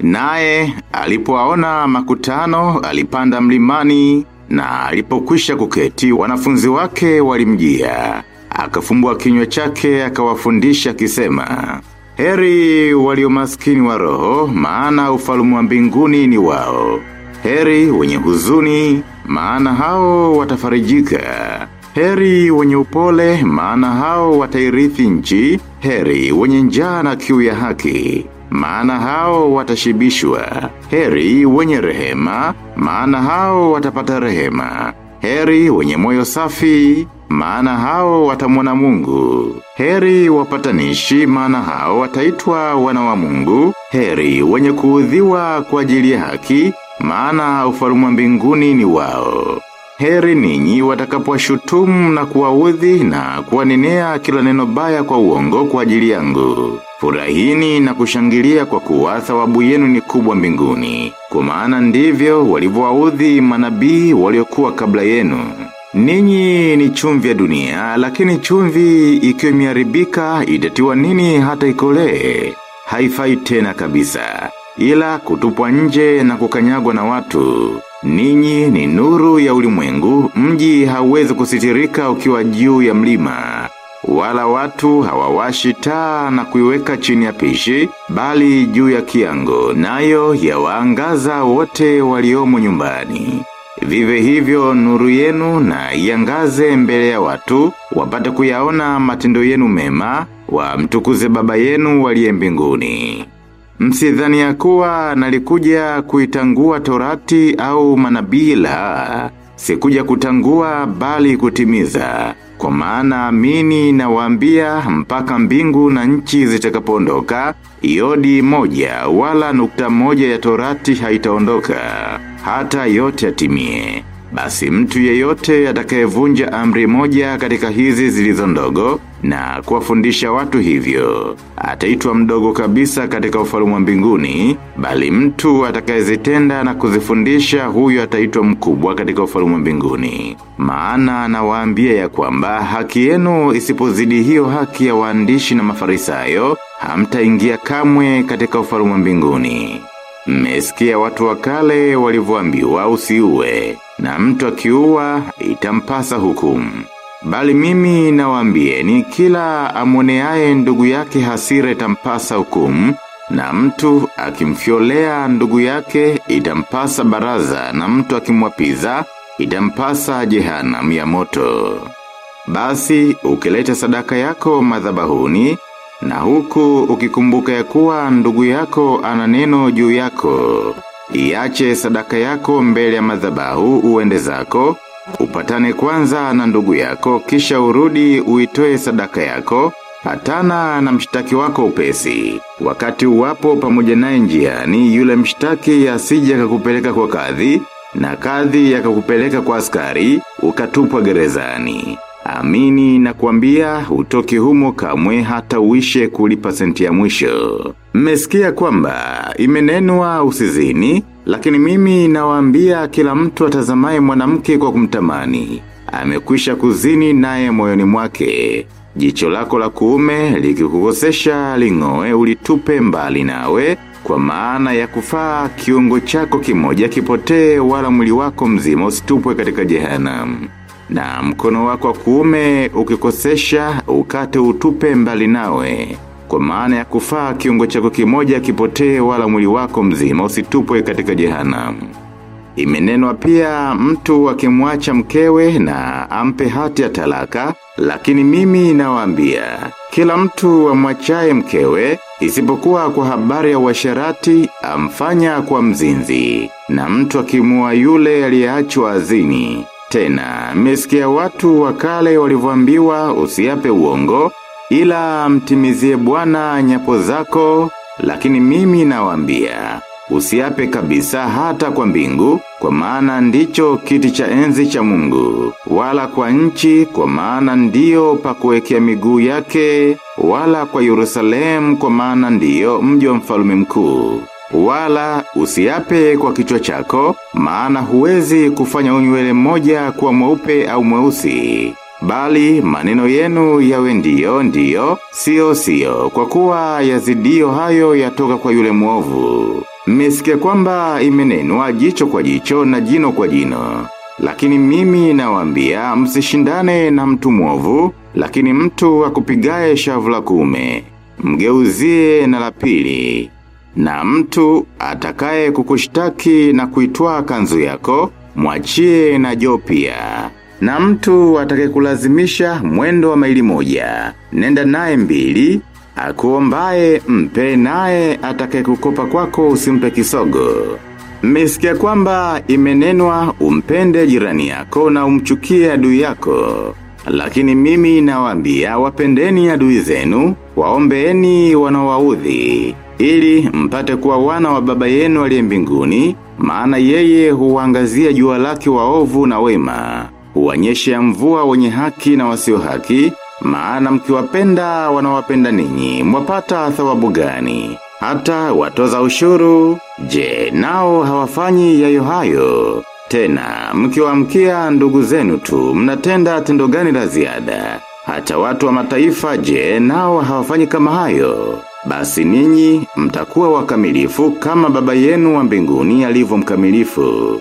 Naye alipoaona makutano alipanda mlimani na alipokwisha kuketi wanafunzi wake walimjia. Akafumbua kinywa chake akawafundisha akisema Heri walio maskini wa roho maana ufalumu wa mbinguni ni wao. Heri wenye huzuni maana hao watafarijika. Heri wenye upole maana hao watairithi nchi. Heri wenye njaa na kiu ya haki maana hao watashibishwa. Heri wenye rehema, maana hao watapata rehema. Heri wenye moyo safi, maana hao watamwona mungu. Heri wapatanishi, maana hao wataitwa wana wa mungu. Heri wenye kuudhiwa kwa ajili ya haki, maana ufalumu wa mbinguni ni wao. Heri ninyi watakapowashutumu na kuwaudhi na kuwanenea kila neno baya kwa uongo kwa ajili yangu. Furahini na kushangilia kwa kuwa thawabu yenu ni kubwa mbinguni. Kwa maana ndivyo walivyowaudhi manabii waliokuwa kabla yenu. Ninyi ni chumvi ya dunia, lakini chumvi ikiwa imeharibika itatiwa nini hata ikolee? Haifai tena kabisa. Ila kutupwa nje na kukanyagwa na watu. Ninyi ni nuru ya ulimwengu, mji hauwezi kusitirika ukiwa juu ya mlima. Wala watu hawawashi taa na kuiweka chini ya pishi, bali juu ya kiango, nayo yawaangaza wote waliomo nyumbani. Vive hivyo nuru yenu na iangaze mbele ya watu, wapate kuyaona matendo yenu mema, wa mtukuze baba yenu waliye mbinguni. Msidhani ya kuwa nalikuja kuitangua torati au manabila, sikuja kutangua bali kutimiza. Kwa maana amini na wambia mpaka mbingu na nchi zitakapoondoka, yodi moja wala nukta moja ya torati haitaondoka, hata yote atimie. Basi mtu yeyote atakayevunja amri moja katika hizi zilizo ndogo na kuwafundisha watu hivyo. Ataitwa mdogo kabisa katika ufalumu wa mbinguni, bali mtu atakayezitenda na kuzifundisha huyo ataitwa mkubwa katika ufalumu wa mbinguni. Maana anawaambia ya kwamba haki yenu isipozidi hiyo haki ya waandishi na mafarisayo, hamtaingia kamwe katika ufalumu wa mbinguni. Mmesikia watu wa kale walivyoambiwa usiue, na mtu akiua itampasa hukumu. Bali mimi nawaambieni kila amoneaye ndugu yake hasira itampasa hukumu, na mtu akimfiolea ndugu yake itampasa baraza, na mtu akimwapiza itampasa jehanamu ya moto. Basi ukileta sadaka yako madhabahuni, na huku ukikumbuka ya kuwa ndugu yako ana neno juu yako. Iache sadaka yako mbele ya madhabahu uende zako, upatane kwanza na ndugu yako, kisha urudi uitoe sadaka yako, hatana na mshtaki wako upesi. Wakati uwapo pamoja naye njiani, yule mshtaki asije akakupeleka kwa kadhi, na kadhi yakakupeleka kwa askari, ukatupwa gerezani. Amini na kuambia utoki humo kamwe hata uishe kulipa senti ya mwisho. Mmesikia kwamba imenenwa usizini, lakini mimi nawaambia kila mtu atazamaye mwanamke kwa kumtamani. Amekwisha kuzini naye moyoni mwake. Jicho lako la kuume likikukosesha ling'oe ulitupe mbali nawe, kwa maana ya kufaa kiungo chako kimoja kipotee wala mwili wako mzima usitupwe katika jehanamu. Na mkono wako wa kuume ukikosesha ukate utupe mbali nawe. Kwa maana ya kufaa kiungo chako kimoja kipotee wala mwili wako mzima usitupwe katika jehanamu. Imenenwa pia mtu akimwacha mkewe na ampe hati ya talaka, lakini mimi nawaambia kila mtu amwachaye mkewe, isipokuwa kwa habari ya uasherati amfanya kwa mzinzi, na mtu akimua yule aliyeachwa azini. Tena, mmesikia watu wakale walivyoambiwa usiape uongo, ila mtimizie bwana nyapo zako, lakini mimi nawaambia usiape kabisa hata kwa mbingu, kwa maana ndicho kiti cha enzi cha mungu, wala kwa nchi, kwa maana ndiyo pakuwekea miguu yake, wala kwa Yerusalemu, kwa maana ndiyo mji wa mfalume mkuu. Wala usiape kwa kichwa chako, maana huwezi kufanya unywele mmoja kuwa mweupe au mweusi. Bali maneno yenu yawe ndiyo ndiyo, sio sio, kwa kuwa yazidio hayo yatoka kwa yule mwovu. Mmesikia kwamba imenenwa jicho kwa jicho na jino kwa jino. Lakini mimi nawaambia msishindane na mtu mwovu, lakini mtu akupigaye shavu la kuume. Mgeuzie na la pili. Na mtu atakaye kukushtaki na kuitwaa kanzu yako, mwachie na jo pia. Na mtu atakaye kulazimisha mwendo wa maili moja, nenda naye mbili, akuombaye mpe naye atakaye kukopa kwako usimpe kisogo. Mmesikia kwamba imenenwa umpende jirani yako na umchukie adui yako. Lakini mimi nawaambia wapendeni adui zenu, waombeeni wanawaudhi ili mpate kuwa wana wa baba yenu aliye mbinguni, maana yeye huangazia jua lake waovu na wema. Huwanyesha mvua wenye haki na wasio haki, maana mkiwapenda wanawapenda ninyi, mwapata thawabu gani? Hata watoza ushuru, je, nao hawafanyi yayo hayo. Tena, mkiwaamkia ndugu zenu tu, mnatenda tendo gani la ziada. Hata watu wa mataifa, je, nao hawafanyi kama hayo. Basi ninyi, mtakuwa wakamilifu kama baba yenu wa mbinguni alivyo mkamilifu.